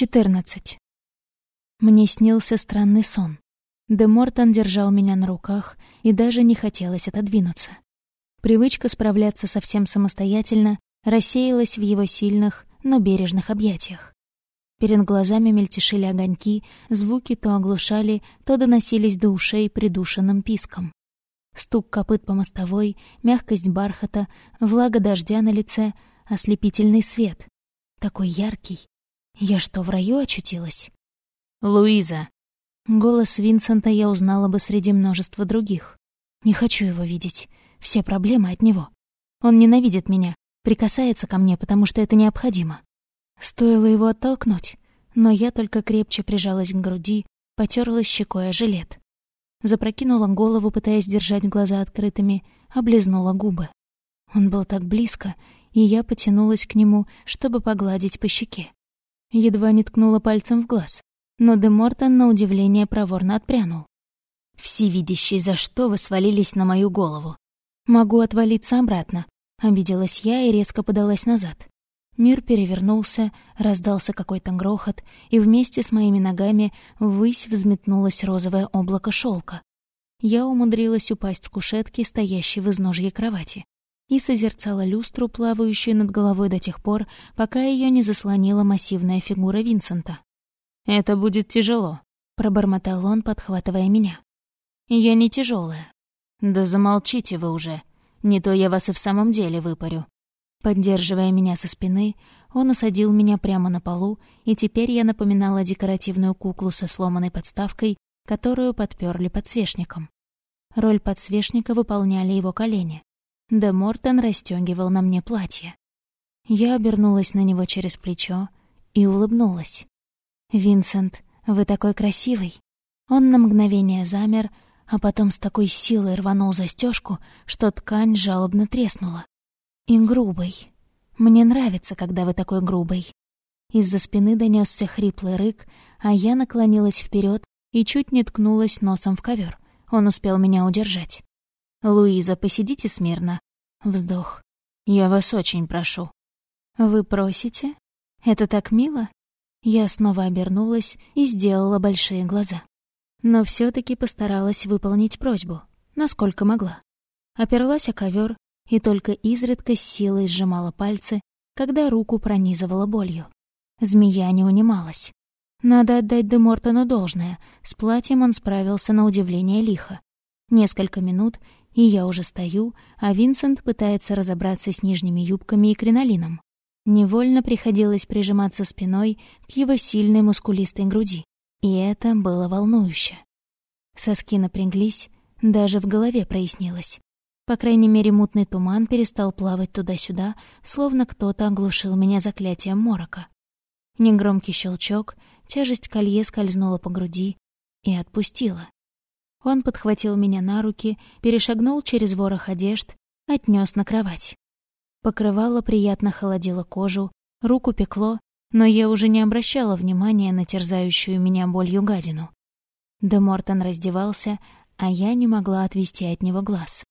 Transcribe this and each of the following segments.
14. Мне снился странный сон. Де Мортон держал меня на руках, и даже не хотелось отодвинуться. Привычка справляться совсем самостоятельно рассеялась в его сильных, но бережных объятиях. Перед глазами мельтешили огоньки, звуки то оглушали, то доносились до ушей придушенным писком. Стук копыт по мостовой, мягкость бархата, влага дождя на лице, ослепительный свет. Такой яркий. Я что, в раю очутилась? «Луиза!» Голос Винсента я узнала бы среди множества других. Не хочу его видеть. Все проблемы от него. Он ненавидит меня, прикасается ко мне, потому что это необходимо. Стоило его оттолкнуть, но я только крепче прижалась к груди, потерлась щекой о жилет. Запрокинула голову, пытаясь держать глаза открытыми, облизнула губы. Он был так близко, и я потянулась к нему, чтобы погладить по щеке. Едва не ткнула пальцем в глаз, но Де Мортон на удивление проворно отпрянул. «Всевидящий, за что вы свалились на мою голову?» «Могу отвалиться обратно», — обиделась я и резко подалась назад. Мир перевернулся, раздался какой-то грохот, и вместе с моими ногами ввысь взметнулось розовое облако шелка. Я умудрилась упасть с кушетки, стоящей в изножье кровати, и созерцала люстру, плавающую над головой до тех пор, пока ее не заслонила массивная фигура Винсента. «Это будет тяжело», — пробормотал он, подхватывая меня. «Я не тяжелая. «Да замолчите вы уже, не то я вас и в самом деле выпарю», Поддерживая меня со спины, он усадил меня прямо на полу, и теперь я напоминала декоративную куклу со сломанной подставкой, которую подперли подсвечником. Роль подсвечника выполняли его колени. Де Мортон расстегивал на мне платье. Я обернулась на него через плечо и улыбнулась. «Винсент, вы такой красивый!» Он на мгновение замер, а потом с такой силой рванул застежку, что ткань жалобно треснула. И грубый. Мне нравится, когда вы такой грубый. Из-за спины донесся хриплый рык, а я наклонилась вперед и чуть не ткнулась носом в ковер. Он успел меня удержать. «Луиза, посидите смирно». Вздох. «Я вас очень прошу». «Вы просите? Это так мило?» Я снова обернулась и сделала большие глаза. Но все таки постаралась выполнить просьбу, насколько могла. Оперлась о ковер и только изредка с силой сжимала пальцы, когда руку пронизывала болью. Змея не унималась. Надо отдать Де Мортону должное, с платьем он справился на удивление лихо. Несколько минут, и я уже стою, а Винсент пытается разобраться с нижними юбками и кринолином. Невольно приходилось прижиматься спиной к его сильной мускулистой груди, и это было волнующе. Соски напряглись, даже в голове прояснилось. По крайней мере, мутный туман перестал плавать туда-сюда, словно кто-то оглушил меня заклятием морока. Негромкий щелчок, тяжесть колье скользнула по груди и отпустила. Он подхватил меня на руки, перешагнул через ворох одежд, отнес на кровать. Покрывало приятно холодило кожу, руку пекло, но я уже не обращала внимания на терзающую меня болью гадину. Де Мортон раздевался, а я не могла отвести от него глаз.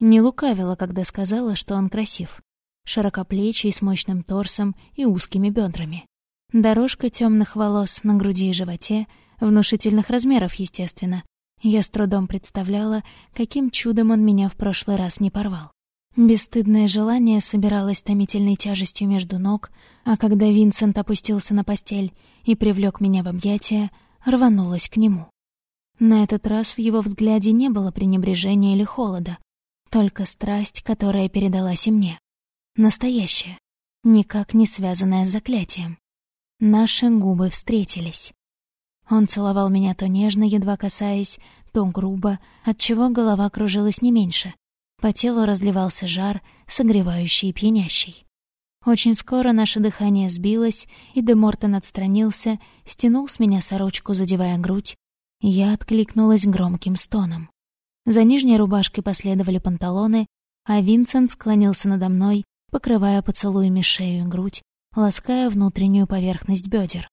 Не лукавила, когда сказала, что он красив. Широкоплечий, с мощным торсом и узкими бедрами. Дорожка темных волос на груди и животе, внушительных размеров, естественно. Я с трудом представляла, каким чудом он меня в прошлый раз не порвал. Бесстыдное желание собиралось томительной тяжестью между ног, а когда Винсент опустился на постель и привлек меня в объятия, рванулась к нему. На этот раз в его взгляде не было пренебрежения или холода, только страсть, которая передалась и мне. Настоящая, никак не связанная с заклятием. Наши губы встретились. Он целовал меня то нежно, едва касаясь, то грубо, отчего голова кружилась не меньше. По телу разливался жар, согревающий и пьянящий. Очень скоро наше дыхание сбилось, и Де Мортон отстранился, стянул с меня сорочку, задевая грудь. Я откликнулась громким стоном. За нижней рубашкой последовали панталоны, а Винсент склонился надо мной, покрывая поцелуями шею и грудь, лаская внутреннюю поверхность бедер.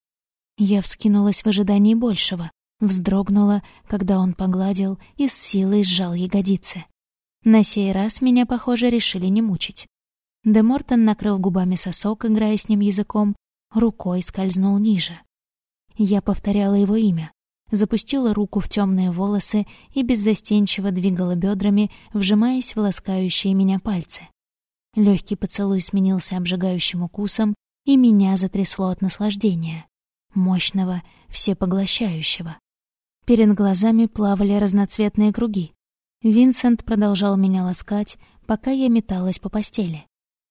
Я вскинулась в ожидании большего, вздрогнула, когда он погладил и с силой сжал ягодицы. На сей раз меня, похоже, решили не мучить. Де Мортон накрыл губами сосок, играя с ним языком, рукой скользнул ниже. Я повторяла его имя, запустила руку в темные волосы и беззастенчиво двигала бедрами, вжимаясь в ласкающие меня пальцы. Легкий поцелуй сменился обжигающим укусом, и меня затрясло от наслаждения. Мощного, всепоглощающего. Перед глазами плавали разноцветные круги. Винсент продолжал меня ласкать, пока я металась по постели.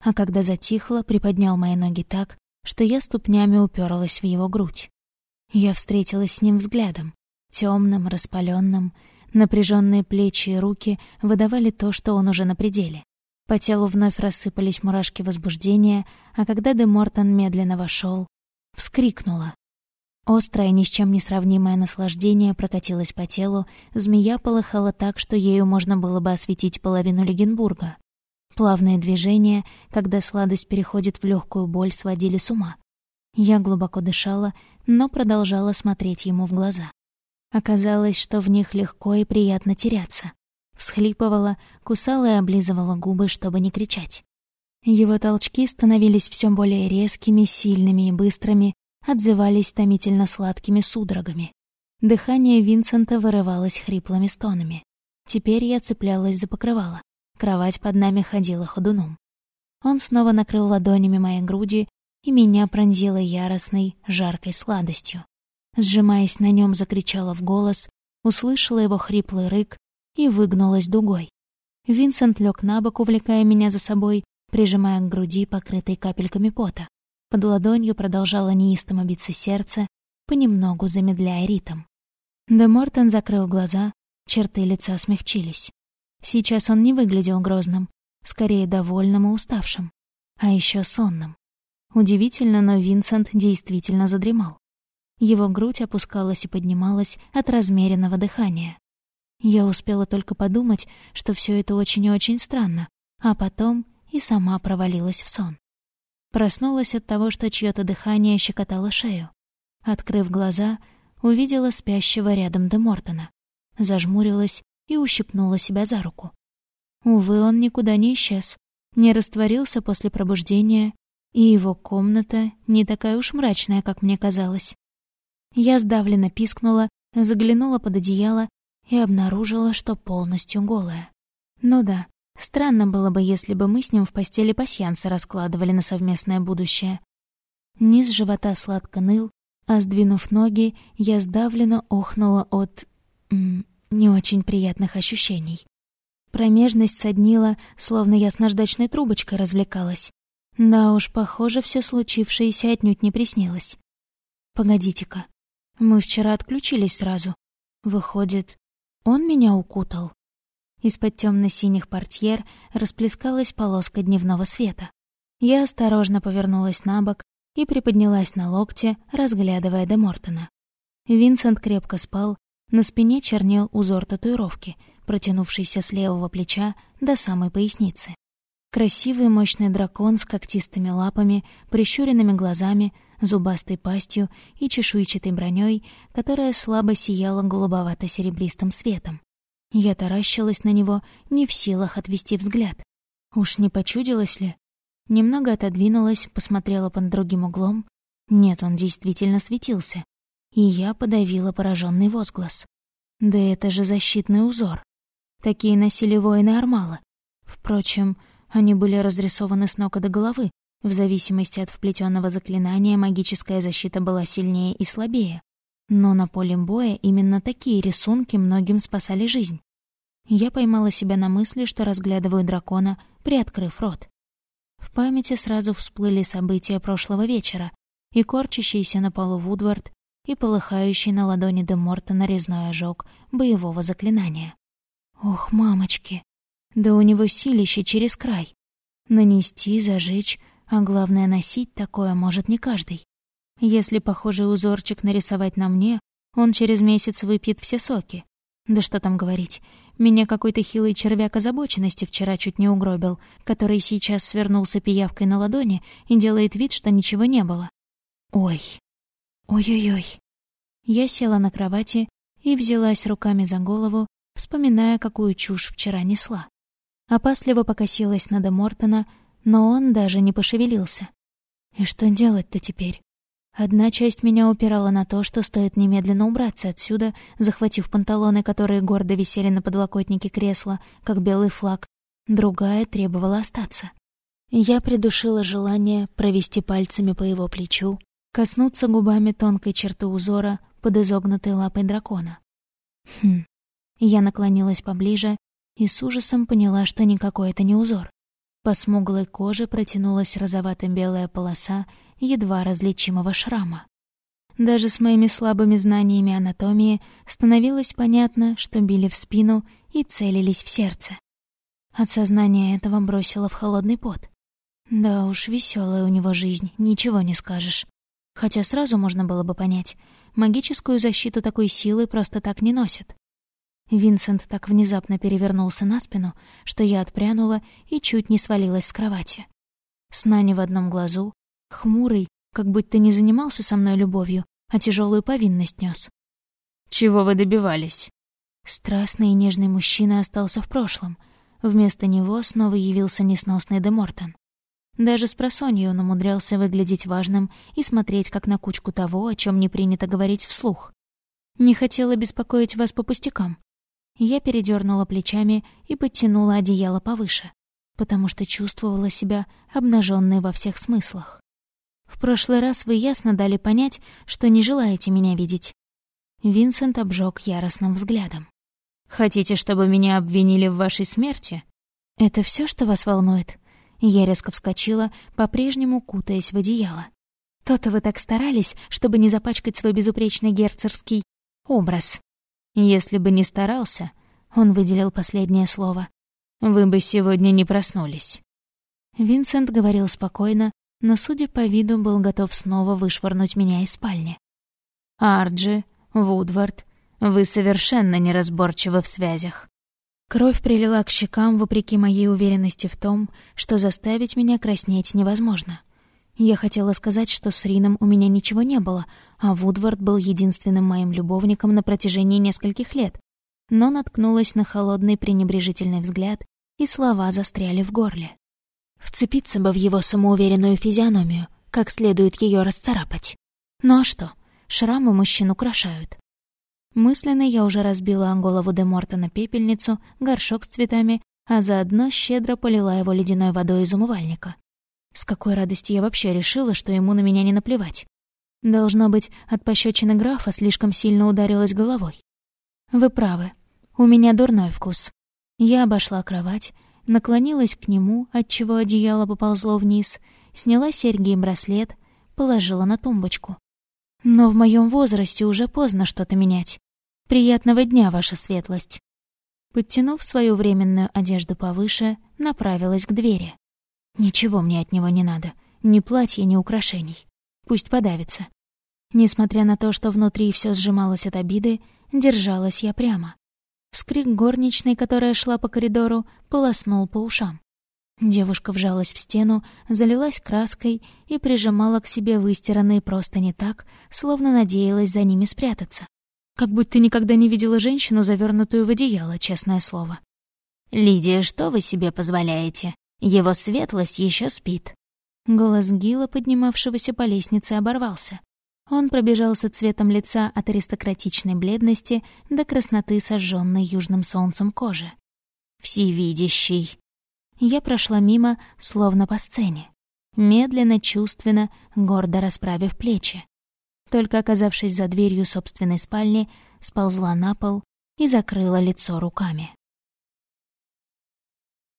А когда затихло, приподнял мои ноги так, что я ступнями уперлась в его грудь. Я встретилась с ним взглядом, темным, распаленным. Напряженные плечи и руки выдавали то, что он уже на пределе. По телу вновь рассыпались мурашки возбуждения, а когда Де Мортон медленно вошел, вскрикнула. Острое, ни с чем не сравнимое наслаждение прокатилось по телу, змея полыхала так, что ею можно было бы осветить половину Легенбурга. Плавные движения, когда сладость переходит в легкую боль, сводили с ума. Я глубоко дышала, но продолжала смотреть ему в глаза. Оказалось, что в них легко и приятно теряться всхлипывала, кусала и облизывала губы, чтобы не кричать. Его толчки становились все более резкими, сильными и быстрыми, отзывались томительно сладкими судорогами. Дыхание Винсента вырывалось хриплыми стонами. Теперь я цеплялась за покрывало. Кровать под нами ходила ходуном. Он снова накрыл ладонями мои груди, и меня пронзило яростной, жаркой сладостью. Сжимаясь на нем, закричала в голос, услышала его хриплый рык и выгнулась дугой. Винсент лег на бок, увлекая меня за собой, прижимая к груди, покрытой капельками пота. Под ладонью продолжало неистомо биться сердце, понемногу замедляя ритм. Де Мортон закрыл глаза, черты лица смягчились. Сейчас он не выглядел грозным, скорее довольным и уставшим, а еще сонным. Удивительно, но Винсент действительно задремал. Его грудь опускалась и поднималась от размеренного дыхания. Я успела только подумать, что все это очень и очень странно, а потом и сама провалилась в сон. Проснулась от того, что чьё-то дыхание щекотало шею. Открыв глаза, увидела спящего рядом Де Мортона. Зажмурилась и ущипнула себя за руку. Увы, он никуда не исчез, не растворился после пробуждения, и его комната не такая уж мрачная, как мне казалось. Я сдавленно пискнула, заглянула под одеяло и обнаружила, что полностью голая. Ну да, странно было бы, если бы мы с ним в постели пасьянцы раскладывали на совместное будущее. Низ живота сладко ныл, а сдвинув ноги, я сдавленно охнула от... Не очень приятных ощущений. Промежность соднила, словно я с наждачной трубочкой развлекалась. Да уж, похоже, все случившееся отнюдь не приснилось. Погодите-ка, мы вчера отключились сразу. Выходит, он меня укутал. Из-под темно-синих портьер расплескалась полоска дневного света. Я осторожно повернулась на бок и приподнялась на локте, разглядывая Де Мортона. Винсент крепко спал, на спине чернел узор татуировки, протянувшийся с левого плеча до самой поясницы. Красивый мощный дракон с когтистыми лапами, прищуренными глазами, зубастой пастью и чешуйчатой броней, которая слабо сияла голубовато-серебристым светом. Я таращилась на него, не в силах отвести взгляд. Уж не почудилось ли? Немного отодвинулась, посмотрела под другим углом. Нет, он действительно светился. И я подавила пораженный возглас. Да это же защитный узор. Такие носили воины Армала. Впрочем, они были разрисованы с ног до головы. В зависимости от вплетенного заклинания магическая защита была сильнее и слабее. Но на поле боя именно такие рисунки многим спасали жизнь. Я поймала себя на мысли, что разглядываю дракона, приоткрыв рот. В памяти сразу всплыли события прошлого вечера, и корчащийся на полу Вудвард, и полыхающий на ладони де Морта нарезной ожог боевого заклинания. Ох, мамочки! Да у него силище через край. Нанести, зажечь, а главное носить такое может не каждый. Если похожий узорчик нарисовать на мне, он через месяц выпьет все соки. Да что там говорить, меня какой-то хилый червяк озабоченности вчера чуть не угробил, который сейчас свернулся пиявкой на ладони и делает вид, что ничего не было. Ой, ой-ой-ой. Я села на кровати и взялась руками за голову, вспоминая, какую чушь вчера несла. Опасливо покосилась на Мортона, но он даже не пошевелился. И что делать-то теперь? Одна часть меня упирала на то, что стоит немедленно убраться отсюда, захватив панталоны, которые гордо висели на подлокотнике кресла, как белый флаг. Другая требовала остаться. Я придушила желание провести пальцами по его плечу, коснуться губами тонкой черты узора под изогнутой лапой дракона. Хм. Я наклонилась поближе и с ужасом поняла, что никакой это не узор. По смуглой коже протянулась розовато-белая полоса едва различимого шрама. Даже с моими слабыми знаниями анатомии становилось понятно, что били в спину и целились в сердце. От сознания этого бросило в холодный пот. Да уж, веселая у него жизнь, ничего не скажешь. Хотя сразу можно было бы понять, магическую защиту такой силы просто так не носят. Винсент так внезапно перевернулся на спину, что я отпрянула и чуть не свалилась с кровати. Сна не в одном глазу, хмурый, как будто не занимался со мной любовью, а тяжелую повинность нес. «Чего вы добивались?» Страстный и нежный мужчина остался в прошлом. Вместо него снова явился несносный Демортон. Даже с просонья он умудрялся выглядеть важным и смотреть как на кучку того, о чем не принято говорить вслух. Не хотела беспокоить вас по пустякам. Я передернула плечами и подтянула одеяло повыше, потому что чувствовала себя обнаженной во всех смыслах. В прошлый раз вы ясно дали понять, что не желаете меня видеть. Винсент обжег яростным взглядом. «Хотите, чтобы меня обвинили в вашей смерти?» «Это все, что вас волнует?» Я резко вскочила, по-прежнему кутаясь в одеяло. То-то вы так старались, чтобы не запачкать свой безупречный герцогский образ. Если бы не старался, он выделил последнее слово, вы бы сегодня не проснулись. Винсент говорил спокойно, но, судя по виду, был готов снова вышвырнуть меня из спальни. «Арджи, Вудвард, вы совершенно неразборчивы в связях. Кровь прилила к щекам, вопреки моей уверенности в том, что заставить меня краснеть невозможно. Я хотела сказать, что с Рином у меня ничего не было, а Вудвард был единственным моим любовником на протяжении нескольких лет, но наткнулась на холодный пренебрежительный взгляд, и слова застряли в горле. Вцепиться бы в его самоуверенную физиономию, как следует ее расцарапать. Ну а что, шрамы мужчин украшают. Мысленно я уже разбила голову де Мортона пепельницу, горшок с цветами, а заодно щедро полила его ледяной водой из умывальника. С какой радости я вообще решила, что ему на меня не наплевать. Должно быть, от пощечины графа слишком сильно ударилась головой. Вы правы, у меня дурной вкус. Я обошла кровать, наклонилась к нему, отчего одеяло поползло вниз, сняла серьги и браслет, положила на тумбочку. Но в моем возрасте уже поздно что-то менять. Приятного дня, ваша светлость. Подтянув свою временную одежду повыше, направилась к двери. Ничего мне от него не надо. Ни платья, ни украшений. Пусть подавится. Несмотря на то, что внутри все сжималось от обиды, держалась я прямо. Вскрик горничной, которая шла по коридору, полоснул по ушам. Девушка вжалась в стену, залилась краской и прижимала к себе выстиранные просто не так, словно надеялась за ними спрятаться. Как будто никогда не видела женщину, завернутую в одеяло, честное слово. «Лидия, что вы себе позволяете? Его светлость еще спит». Голос Гила, поднимавшегося по лестнице, оборвался. Он пробежался цветом лица от аристократичной бледности до красноты, сожженной южным солнцем кожи. «Всевидящий!» Я прошла мимо, словно по сцене. Медленно, чувственно, гордо расправив плечи только оказавшись за дверью собственной спальни, сползла на пол и закрыла лицо руками.